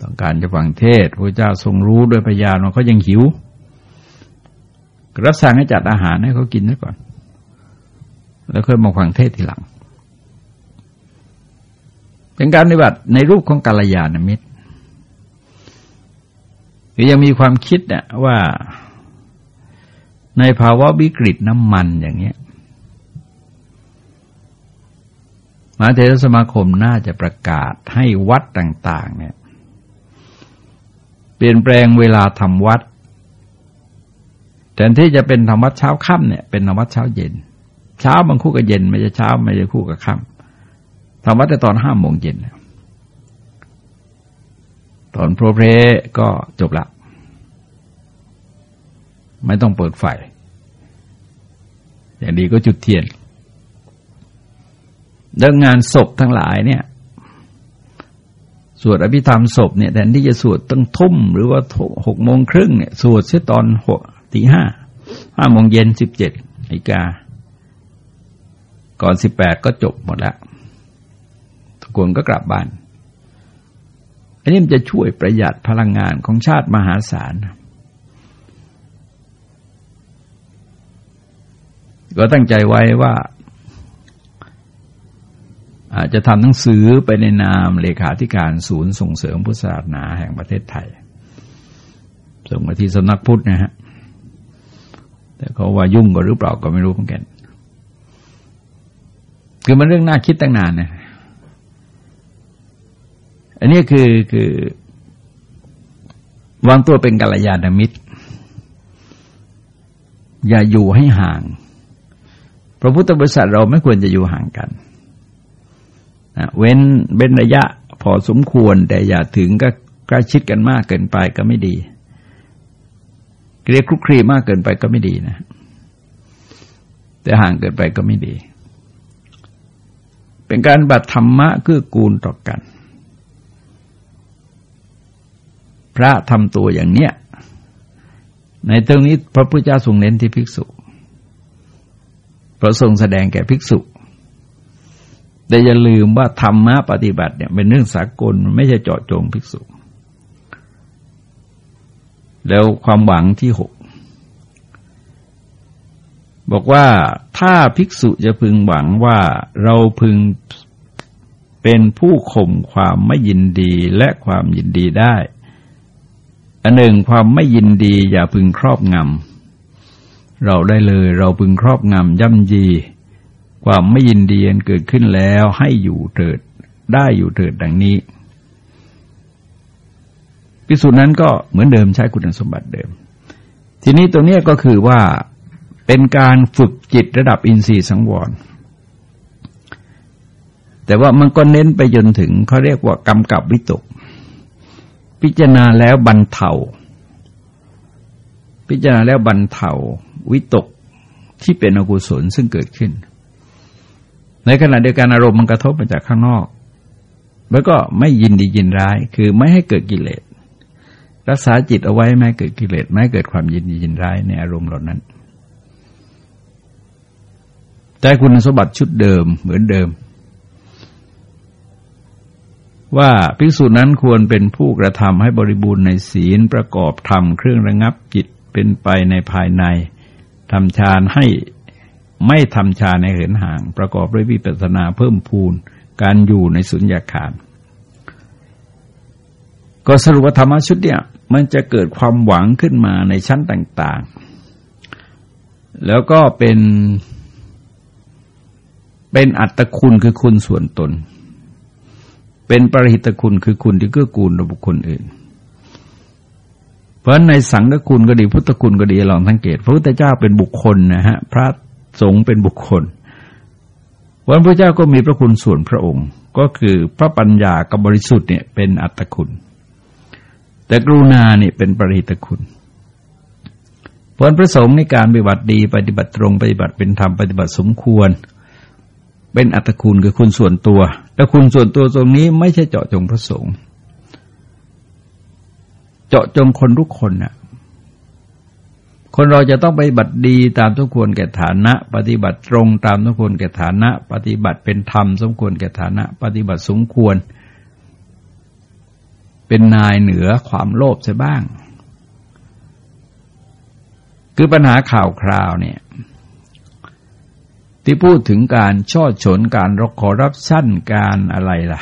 ต้องการจะฟังเทศพระเจ้าทรงรู้โดยพยานว่าเขายังหิวรับสั่งให้จัดอาหารให้เขากินซะก่อน แล้วค่อยมาฟังเทศทีหลัง เป็นการปฏิบัติในรูปของกาลยานมิตรหรือยังมีความคิดเนี่ยว่าในภาวะวิกฤตน้ำมันอย่างเงี้ยมหาเทรสมาคมน่าจะประกาศให้วัดต่าง ๆ เนี่ย เปลี่ยนแปลงเวลาทำวัดแทนที่จะเป็นธรรมวัดเช้าค่ำเนี่ยเป็นธรรมวัดเช้าเย็น เช้าบางคู่กับเย็นไม่ใช่เช้าไม่ใช่คู่กับค่ำธรรมวัดแต่ตอนห้าโมงเย็นตอนโปรเพรก็จบละ ไม่ต้องเปิดไฟ อย่างดีก็จุดเทียนเรื่องงานศพทั้งหลายเนี่ยสวดอภิธรรมศพเนี่ยแทนที่จะสวดตั้งทุ่ม หรือว่าหกโมงครึ่งเนี่ยสวดเสียตอนหกตีห้าห้าโมงเย็นสิบเจ็ดนาฬิกา ก่อนสิบแปดก็จบหมดแล้วทุกคนก็กลับบ้าน อันนี้มันจะช่วยประหยัดพลังงานของชาติมหาศาล ก็ตั้งใจไว้ว่า อาจจะทำหนังสือไปในนามเลขาธิการศูนย์ส่งเสริมพุทธศาสนาแห่งประเทศไทย ส่งมาที่สำนักพุทธนะฮะแต่เขาว่ายุ่งก็หรือเปล่าก็ไม่รู้เหมือนกัน คือมันเรื่องน่าคิดตั้งนานนะอันนี้คือคือ วางตัวเป็นกัลยาณมิตร อย่าอยู่ให้ห่าง พระพุทธบริษัทเราไม่ควรจะอยู่ห่างกันนะเว้นเว้นระยะพอสมควร แต่อย่าถึงก็ใกล้ชิดกันมากเกินไปก็ไม่ดีเรียกคลุกคลีมากเกินไปก็ไม่ดีนะ แต่ห่างเกินไปก็ไม่ดี เป็นการบัตรธรรมะคือกูลต่อกัน พระทำตัวอย่างเนี้ย ในตรงนี้พระพุทธเจ้าทรงเน้นที่ภิกษุพระทรงแสดงแก่ภิกษุ แต่อย่าลืมว่าธรรมะปฏิบัติเนี่ยเป็นเรื่องสากลไม่ใช่เจาะจงภิกษุ แล้วความหวังที่หก บอกว่าถ้าภิกษุจะพึงหวังว่าเราพึงเป็นผู้ข่มความไม่ยินดีและความยินดีได้อันหนึ่งความไม่ยินดีอย่าพึงครอบงำเราได้เลยเราพึงครอบงำย่ำยี ความไม่ยินดีเกิดขึ้นแล้วให้อยู่เถิดได้อยู่เถิดดังนี้พิสูจน์นั้นก็เหมือนเดิมใช้คุณสมบัติเดิม ทีนี้ตัวนี้ก็คือว่า เป็นการฝึกจิตระดับอินทรีย์สังวร แต่ว่ามันก็เน้นไปจนถึงเขาเรียกว่ากำกับวิตก พิจารณาแล้วบรรเทาพิจารณาแล้วบรรเทาวิตกที่เป็นอกุศลซึ่งเกิดขึ้น ในขณะเดียวกันอารมณ์มันกระทบมาจากข้างนอก แล้วก็ไม่ยินดียินร้าย คือไม่ให้เกิดกิเลส รักษาจิตเอาไว้ไม่เกิดกิเลส ไม่เกิดความยินดียินร้ายในอารมณ์เหล่านั้น แต่คุณสมบัติชุดเดิมเหมือนเดิม ว่าภิกษุนั้นควรเป็นผู้กระทำให้บริบูรณ์ในศีลประกอบธรรมเครื่องระงับจิตเป็นไปในภายในทำฌานให้ไม่ทำฌานในเหินห่าง ประกอบด้วยวิปัสสนาเพิ่มพูนการอยู่ในสุญญากาศก็สรุปธรรมชุดเนี่ยมันจะเกิดความหวังขึ้นมาในชั้นต่าง ๆ แล้วก็เป็น เป็นอัตคุณคือคุณส่วนตน เป็นปรหิตคุณคือคุณที่เกื้อกูลต่อบุคคลอื่น เพราะในสังฆคุณก็ดีพุทธคุณก็ดีลองสังเกต พระพุทธเจ้าเป็นบุคคลนะฮะพระสงฆ์เป็นบุคคลวันพระเจ้าก็มีพระคุณส่วนพระองค์ ก็คือพระปัญญากับบริสุทธิ์เนี่ยเป็นอัตคุณ แต่กรุณาเนี่ยเป็นปริตคุณผลประสงค์ในการปฏิบัติดี ปฏิบัติตรงปฏิบัติเป็นธรรมปฏิบัติสมควร เป็นอัตคุณคือคุณส่วนตัว แต่คุณส่วนตัวตรงนี้ไม่ใช่เจาะจงพระสงฆ์เจาะจงคนทุกคนน่ะคนเราจะต้องไปบัติดีตามทุกควรแก่ฐานะ ปฏิบัติตรงตามทุกควรแก่ฐานะ ปฏิบัติเป็นธรรมสมควรแก่ฐานะ ปฏิบัติสมควร เป็นนายเหนือความโลภใช่บ้าง คือปัญหาข่าวคราวเนี่ย ที่พูดถึงการช่อฉนการรกขอรับสั้นการอะไรล่ะ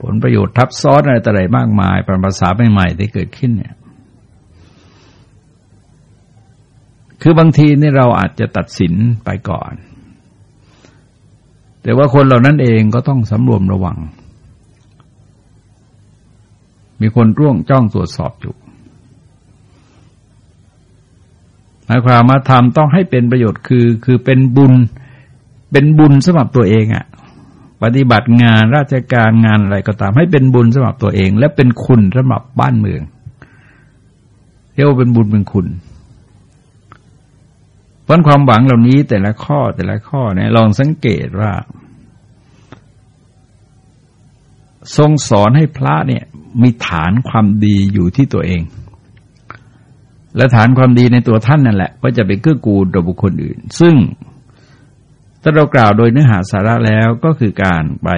ผลประโยชน์ทับซ้อนอะไรต่ออะไรมากมายปรภาษาใหม่ๆที่เกิดขึ้นเนี่ย คือบางทีนี่เราอาจจะตัดสินไปก่อน แต่ว่าคนเหล่านั้นเองก็ต้องสำรวมระวัง มีคนร่วงจ้องตรวจสอบอยู่หมายความมาทำต้องให้เป็นประโยชน์คือคือเป็นบุญ เป็นบุญสำหรับตัวเองอะ่ะ ปฏิบัติงานราชการงานอะไรก็ตาม ให้เป็นบุญสำหรับตัวเอง และเป็นคุณสำหรับบ้านเมือง เรียกว่าเป็นบุญเป็นคุณเพราะความหวังเหล่านี้แต่ละข้อแต่ละข้อเนี่ยลองสังเกตว่า ทรงสอนให้พระเนี่ยมีฐานความดีอยู่ที่ตัวเอง และฐานความดีในตัวท่านนั่นแหละ ก็จะไปเกื้อกูลต่อบุคคลอื่น ซึ่ง ถ้าเรากล่าวโดยเนื้อหาสาระแล้วก็คือการไป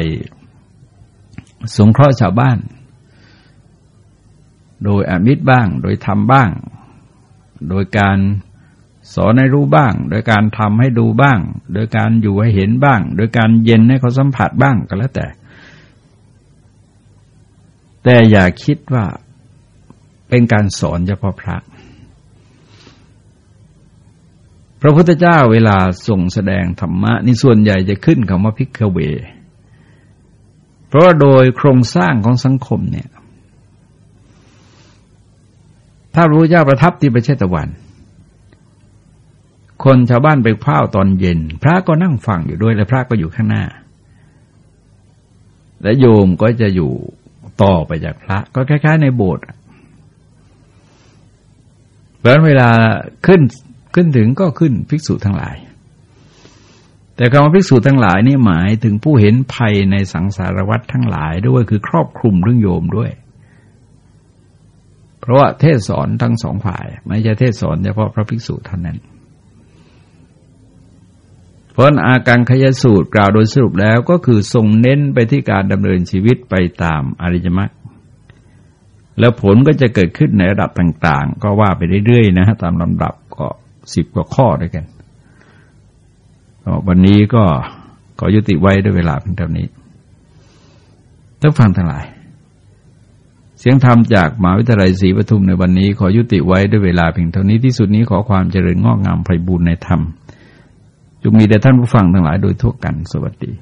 สงเคราะห์ชาวบ้าน โดยอมิตรบ้าง โดยทำบ้าง โดยการสอนให้รู้บ้าง โดยการทำให้ดูบ้าง โดยการอยู่ให้เห็นบ้าง โดยการเย็นให้เขาสัมผัสบ้างก็แล้วแต่ แต่อย่าคิดว่าเป็นการสอนเฉพาะพระ ระพุทธเจ้าเวลาส่งแสดงธรรมะนี่ส่วนใหญ่จะขึ้นคำว่าพิกเว เพราะว่าโดยโครงสร้างของสังคมเนี่ย ถ้าพระพุทธเจ้าประทับที่ประเทศตะวัน คนชาวบ้านไปเฝ้าตอนเย็น พระก็นั่งฟังอยู่ด้วยและพระก็อยู่ข้างหน้า และโยมก็จะอยู่ต่อไปจากพระ ก็คล้าย ๆ ในโบสถ์เพราะเวลาขึ้น ขึ้นถึงก็ขึ้นภิกษุทั้งหลาย แต่คำว่าภิกษุทั้งหลายนี่หมายถึงผู้เห็นภัยในสังสารวัฏทั้งหลายด้วยคือครอบคลุมเรื่องโยมด้วย เพราะว่าเทศสอนทั้งสองฝ่าย ไม่ใช่เทศสอนเฉพาะพระภิกษุเท่านั้นเพราะอาการขยสูตรกล่าวโดยสรุปแล้วก็คือทรงเน้นไปที่การดำเนินชีวิตไปตามอริยมรรคแล้วผลก็จะเกิดขึ้นในระดับต่าง ๆ ก็ว่าไปเรื่อยๆนะฮะตามลำดับก็ สิบกว่าข้อด้วยกันวันนี้ก็ขอยุติไว้ด้วยเวลาเพียงเท่านี้ท่านฟังทั้งหลาย เสียงธรรมจากมหาวิทยาลัยศรีปทุมในวันนี้ ขอยุติไว้ด้วยเวลาเพียงเท่านี้ที่สุดนี้ขอความเจริญงอกงามไพบูรณ์ในธรรมจงมีแด่ท่านผู้ฟังทั้งหลายโดยทั่วกันสวัสดี